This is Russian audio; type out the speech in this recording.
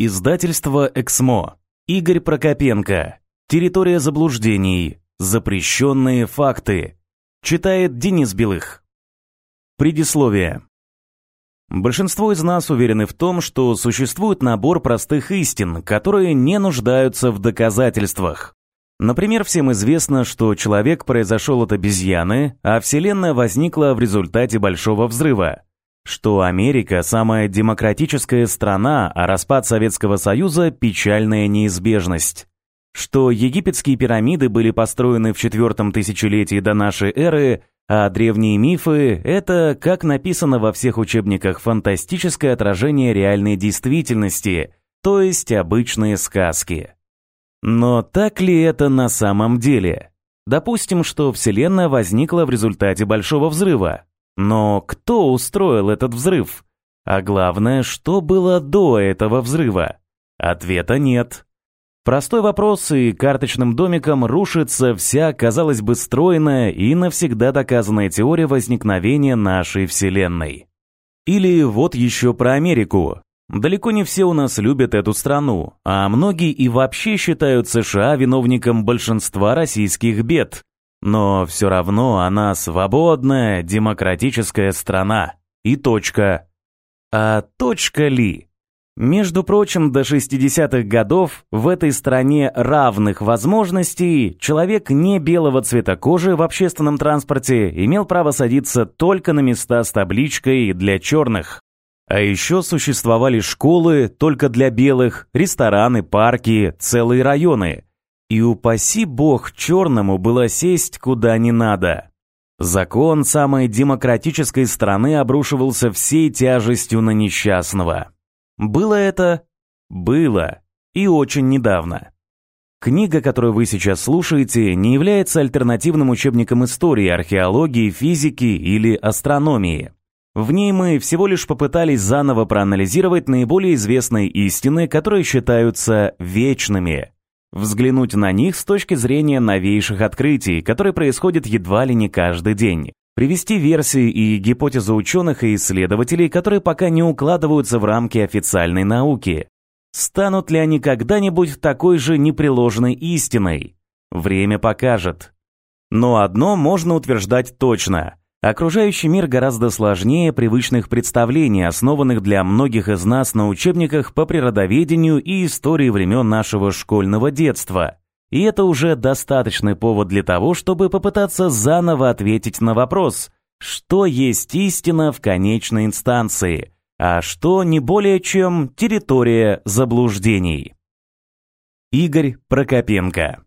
Издательство «Эксмо». Игорь Прокопенко. Территория заблуждений. Запрещенные факты. Читает Денис Белых. Предисловие. Большинство из нас уверены в том, что существует набор простых истин, которые не нуждаются в доказательствах. Например, всем известно, что человек произошел от обезьяны, а Вселенная возникла в результате Большого взрыва что Америка – самая демократическая страна, а распад Советского Союза – печальная неизбежность. Что египетские пирамиды были построены в четвертом тысячелетии до нашей эры, а древние мифы – это, как написано во всех учебниках, фантастическое отражение реальной действительности, то есть обычные сказки. Но так ли это на самом деле? Допустим, что Вселенная возникла в результате Большого взрыва, но кто устроил этот взрыв? А главное, что было до этого взрыва? Ответа нет. Простой вопрос, и карточным домиком рушится вся, казалось бы, стройная и навсегда доказанная теория возникновения нашей Вселенной. Или вот еще про Америку. Далеко не все у нас любят эту страну, а многие и вообще считают США виновником большинства российских бед. Но все равно она свободная, демократическая страна. И точка. А точка ли? Между прочим, до 60-х годов в этой стране равных возможностей человек не белого цвета кожи в общественном транспорте имел право садиться только на места с табличкой для черных. А еще существовали школы только для белых, рестораны, парки, целые районы – и упаси бог черному было сесть куда не надо. Закон самой демократической страны обрушивался всей тяжестью на несчастного. Было это? Было. И очень недавно. Книга, которую вы сейчас слушаете, не является альтернативным учебником истории, археологии, физики или астрономии. В ней мы всего лишь попытались заново проанализировать наиболее известные истины, которые считаются вечными – Взглянуть на них с точки зрения новейших открытий, которые происходят едва ли не каждый день. Привести версии и гипотезы ученых и исследователей, которые пока не укладываются в рамки официальной науки. Станут ли они когда-нибудь такой же непреложной истиной? Время покажет. Но одно можно утверждать точно. Окружающий мир гораздо сложнее привычных представлений, основанных для многих из нас на учебниках по природоведению и истории времен нашего школьного детства. И это уже достаточный повод для того, чтобы попытаться заново ответить на вопрос, что есть истина в конечной инстанции, а что не более чем территория заблуждений. Игорь Прокопенко